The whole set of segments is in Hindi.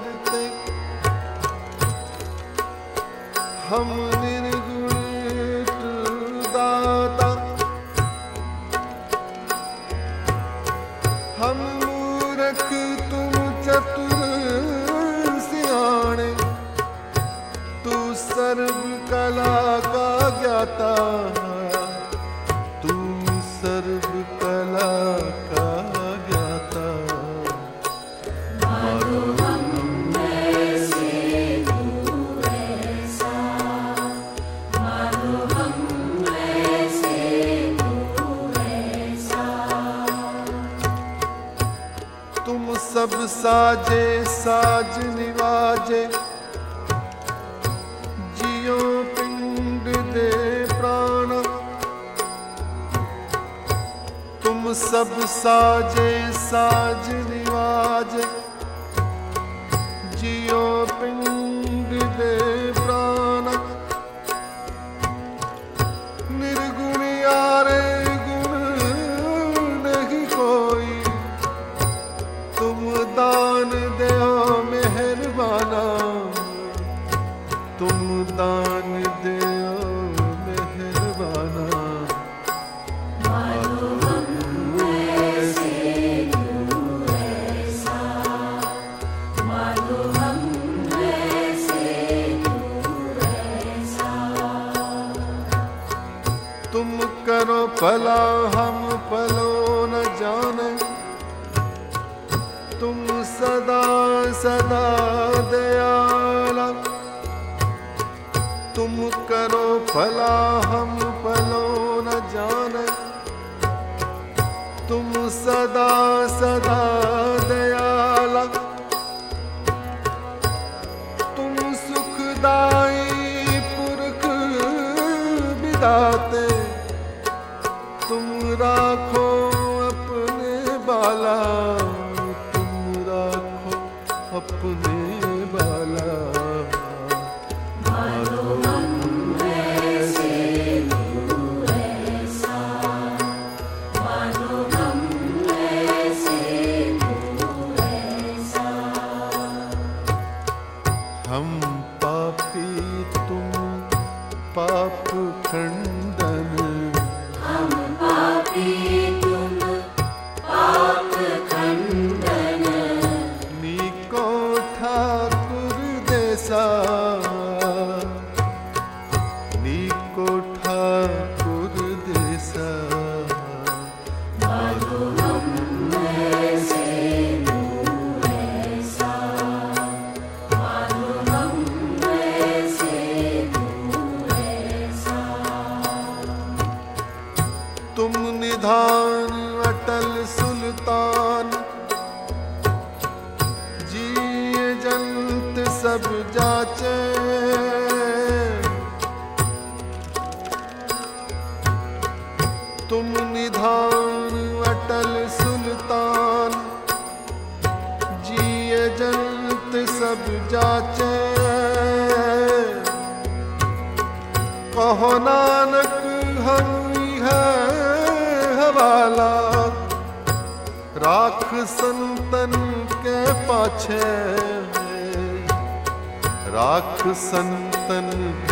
better think. Humbly. लाज निवाजे। जियो पिंड दे प्राण। तुम सब साजे साज निवाजे। पला हम पलो न जाने। तुम सदा सदा दयाला। तुम करो पला हम पलो न जाने। तुम सदा सदा प्रधान, अटल सुल्तान। जी जंत सब जाचे। तुम निधान, अटल सुल्तान। जी जंत सब जाचे। कहो नानक डाला राख संतन के पाछे राख संतन के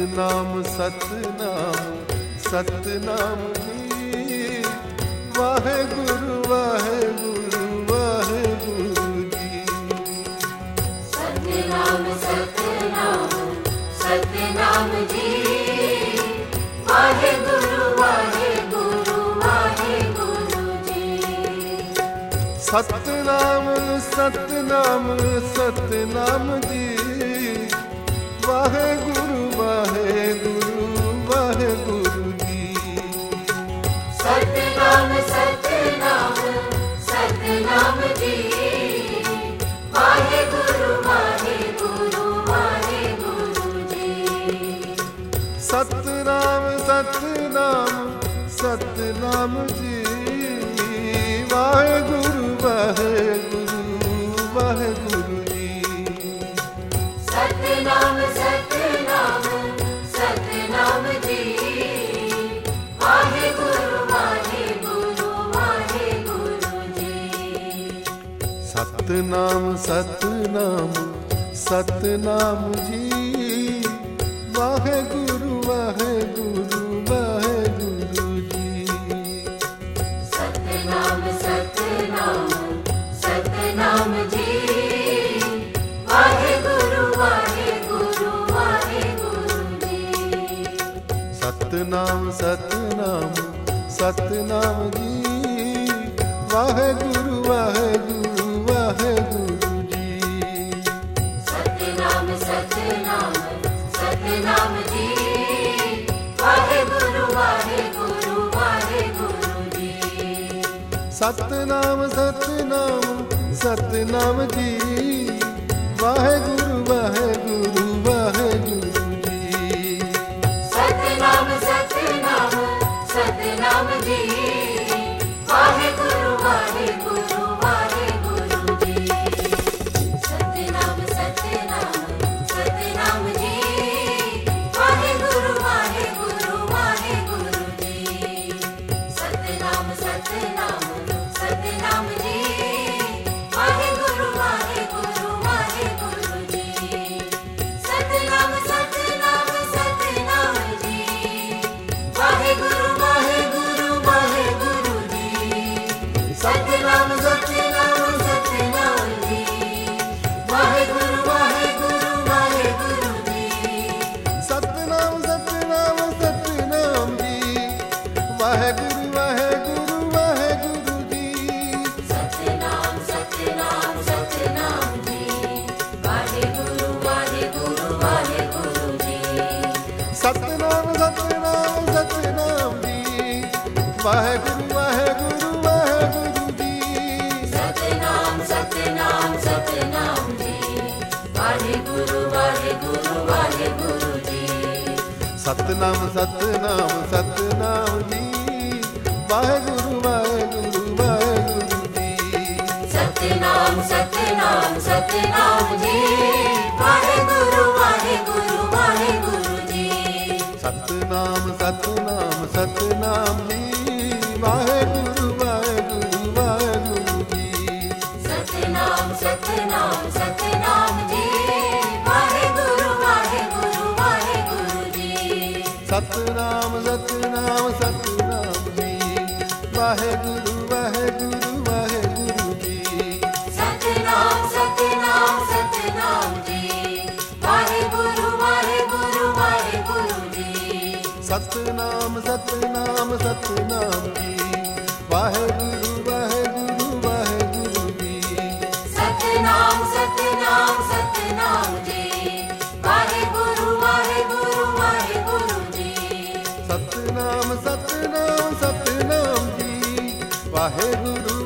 ਸਤਨਾਮ ਸਤਨਾਮ ਸਤਨਾਮ ਜੀ। ਵਾਹਿਗੁਰੂ ਵਾਹਿਗੁਰੂ ਵਾਹਿਗੁਰੂ ਜੀ। ਸਤਨਾਮ ਸਤਨਾਮ ਸਤਨਾਮ ਜੀ। ਵਾਹਿਗੁਰੂ ਵਾਹਿਗੁਰੂ ਵਾਹਿਗੁਰੂ ਜੀ। ਸਤਨਾਮ ਸਤਨਾਮ ਸਤਨਾਮ ਜੀ। ਵਾਹਿਗੁਰੂ सतनाम सतनाम जी। वाह गुरु वाह गुरु वाह गुरु जी। सतनाम सतनाम सतनाम जी। गुरु गुरु गुरु जी। सतनाम सतनाम सतनाम जी। वाहे गुरु वाहे गुरु सतनाम सतनाम सतनाम जी। वाहेगुरु वह गुरु ਸਤਨਾਮ ਸਤਨਾਮ ਸਤਨਾਮ ਜੀ। ਵਾਹਿਗੁਰੂ ਵਾਹਿਗੁਰੂ ਵਾਹਿਗੁਰੂ ਜੀ। ਸਤਨਾਮ ਸਤਨਾਮ ਸਤਨਾਮ ਜੀ। ਵਾਹਿਗੁਰੂ ਵਾਹਿਗੁਰੂ ਵਾਹਿਗੁਰੂ ਜੀ। ਸਤਨਾਮ ਸਤਨਾਮ ਸਤਨਾਮ ਜੀ। ਵਾਹਿਗੁਰੂ सतनाम सतनाम सतनाम की। वाहेगुरु वाहेगुरु वाहेगुरु की। सतनाम सतनाम सतनाम जी वाहेगुरु वाहेगुरु वाहेगुरु जी सतनाम सतनाम सतनाम जी वाहेगुरु